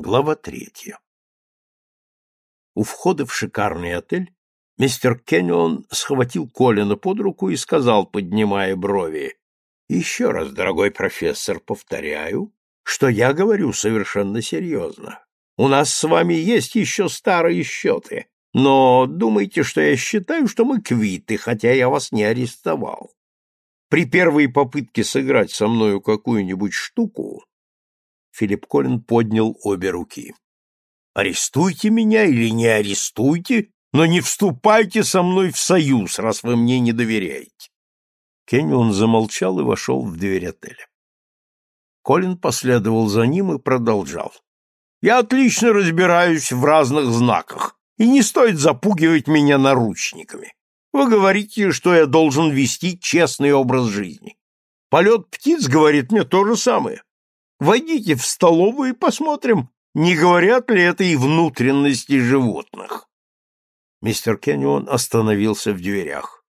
Глава третья. У входа в шикарный отель мистер Кеннион схватил Колина под руку и сказал, поднимая брови, «Еще раз, дорогой профессор, повторяю, что я говорю совершенно серьезно. У нас с вами есть еще старые счеты, но думайте, что я считаю, что мы квиты, хотя я вас не арестовал. При первой попытке сыграть со мною какую-нибудь штуку Филипп Коллин поднял обе руки. «Арестуйте меня или не арестуйте, но не вступайте со мной в союз, раз вы мне не доверяете». Кеннион замолчал и вошел в дверь отеля. Колин последовал за ним и продолжал. «Я отлично разбираюсь в разных знаках, и не стоит запугивать меня наручниками. Вы говорите, что я должен вести честный образ жизни. Полет птиц говорит мне то же самое. Войдите в столовую и посмотрим, не говорят ли это и внутренности животных. Мистер Кеннион остановился в дверях.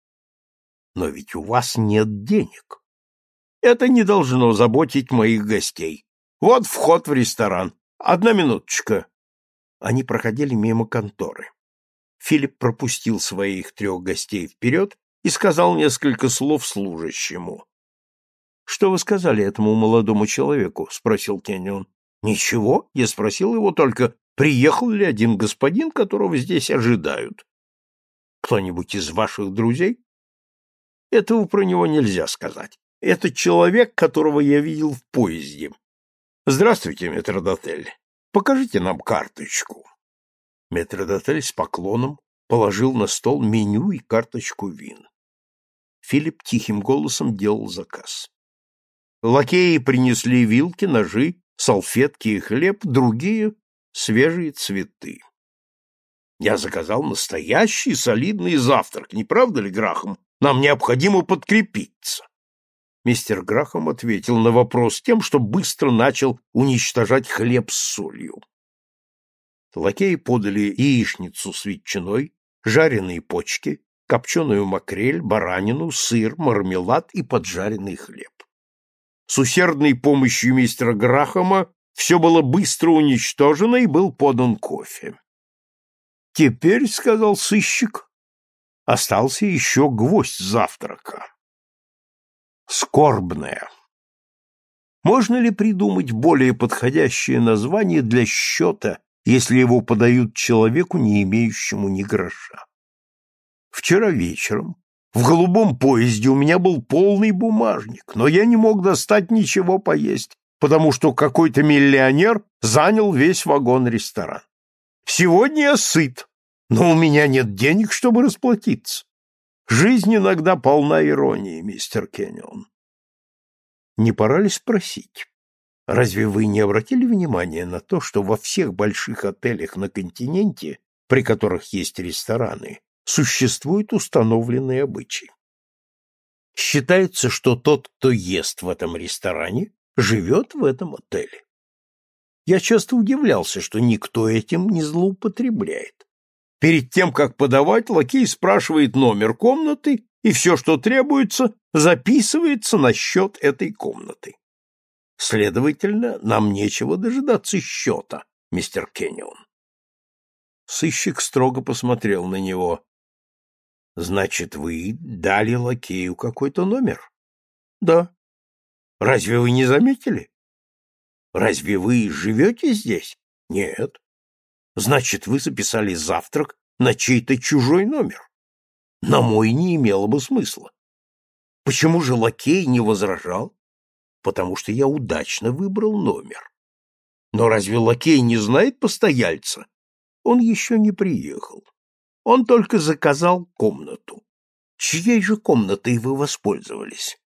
Но ведь у вас нет денег. Это не должно заботить моих гостей. Вот вход в ресторан. Одна минуточка. Они проходили мимо конторы. Филипп пропустил своих трех гостей вперед и сказал несколько слов служащему. Что вы сказали этому молодому человеку? спросил Кеннион. Ничего, я спросил его только, приехал ли один господин, которого здесь ожидают. Кто-нибудь из ваших друзей? Этого про него нельзя сказать. Это человек, которого я видел в поезде. Здравствуйте, метрдотель. Покажите нам карточку. Метрдотель с поклоном положил на стол меню и карточку вин. Филипп тихим голосом делал заказ. Лакеи принесли вилки, ножи, салфетки и хлеб, другие — свежие цветы. Я заказал настоящий солидный завтрак, не правда ли, Грахам? Нам необходимо подкрепиться. Мистер Грахам ответил на вопрос тем, что быстро начал уничтожать хлеб с солью. Лакеи подали яичницу с ветчиной, жареные почки, копченую макрель, баранину, сыр, мармелад и поджаренный хлеб. С усердной помощью мистера Грахама все было быстро уничтожено и был подан кофе. «Теперь, — сказал сыщик, — остался еще гвоздь завтрака. Скорбная. Можно ли придумать более подходящее название для счета, если его подают человеку, не имеющему ни гроша? Вчера вечером в голубом поезде у меня был полный бумажник, но я не мог достать ничего поесть, потому что какой-то миллионер занял весь вагон-ресторан. Сегодня я сыт, но у меня нет денег, чтобы расплатиться. Жизнь иногда полна иронии, мистер Кеннион. Не пора ли спросить, разве вы не обратили внимания на то, что во всех больших отелях на континенте, при которых есть рестораны, существует установленный обычай. Считается, что тот, кто ест в этом ресторане, живет в этом отеле. Я часто удивлялся, что никто этим не злоупотребляет. Перед тем, как подавать, лакей спрашивает номер комнаты, и все, что требуется, записывается на счет этой комнаты. Следовательно, нам нечего дожидаться счета, мистер Кеннион. Сыщик строго посмотрел на него. Значит, вы дали лакею какой-то номер? Да. Разве вы не заметили? Разве вы живете здесь? Нет. Значит, вы записали завтрак на чей-то чужой номер. На мой не имело бы смысла. Почему же лакей не возражал? Потому что я удачно выбрал номер. Но разве лакей не знает постояльца? Он еще не приехал. Он только заказал комнату. Чьей же комнатой вы воспользовались?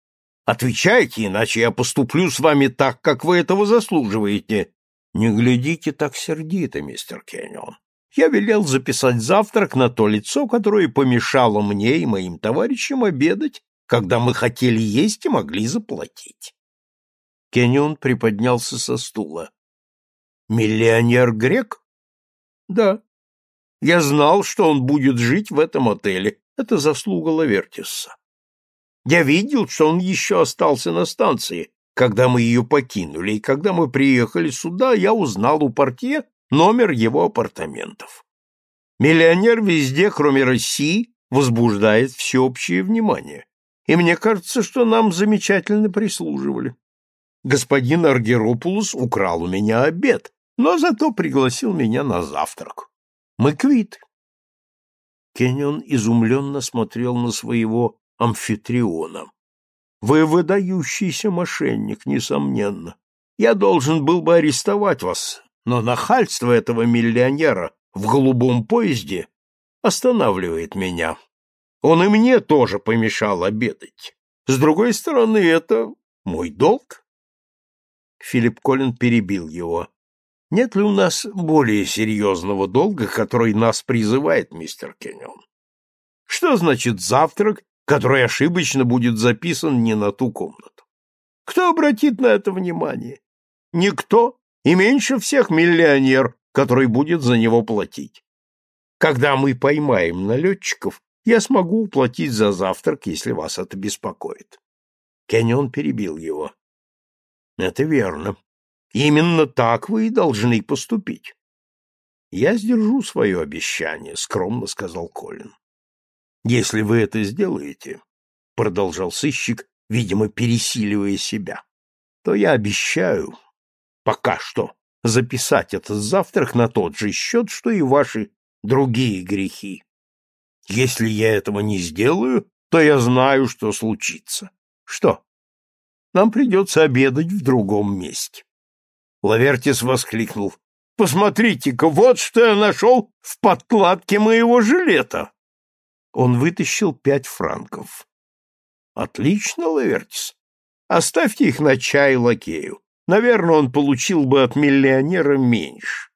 Отвечайте, иначе я поступлю с вами так, как вы этого заслуживаете. Не глядите так сердито, мистер Кеннион. Я велел записать завтрак на то лицо, которое помешало мне и моим товарищам обедать, когда мы хотели есть и могли заплатить. Кеннион приподнялся со стула. Миллионер-грек? Да. Я знал, что он будет жить в этом отеле. Это заслуга Лавертиса. Я видел, что он еще остался на станции, когда мы ее покинули, и когда мы приехали сюда, я узнал у портье номер его апартаментов. Миллионер везде, кроме России, возбуждает всеобщее внимание, и мне кажется, что нам замечательно прислуживали. Господин Аргеропулус украл у меня обед, но зато пригласил меня на завтрак. Мы квиты. Кеннион изумленно смотрел на своего амфитриона. Вы выдающийся мошенник, несомненно. Я должен был бы арестовать вас, но нахальство этого миллионера в голубом поезде останавливает меня. Он и мне тоже помешал обедать. С другой стороны, это мой долг. Филипп Коллин перебил его. Нет ли у нас более серьезного долга, который нас призывает, мистер Кеннион? Что значит завтрак который ошибочно будет записан не на ту комнату. Кто обратит на это внимание? Никто, и меньше всех миллионер, который будет за него платить. Когда мы поймаем налетчиков, я смогу уплатить за завтрак, если вас это беспокоит. Кеннион перебил его. Это верно. Именно так вы и должны поступить. Я сдержу свое обещание, скромно сказал Колин. Если вы это сделаете, продолжал сыщик, видимо, пересиливая себя, то я обещаю пока что записать этот завтрак на тот же счет, что и ваши другие грехи. Если я этого не сделаю, то я знаю, что случится. Что? Нам придется обедать в другом месте. Лавертис воскликнул. Посмотрите-ка, вот что я нашел в подкладке моего жилета. Он вытащил пять франков. Отлично, Лавертис. Оставьте их на чай лакею. Наверное, он получил бы от миллионера меньше.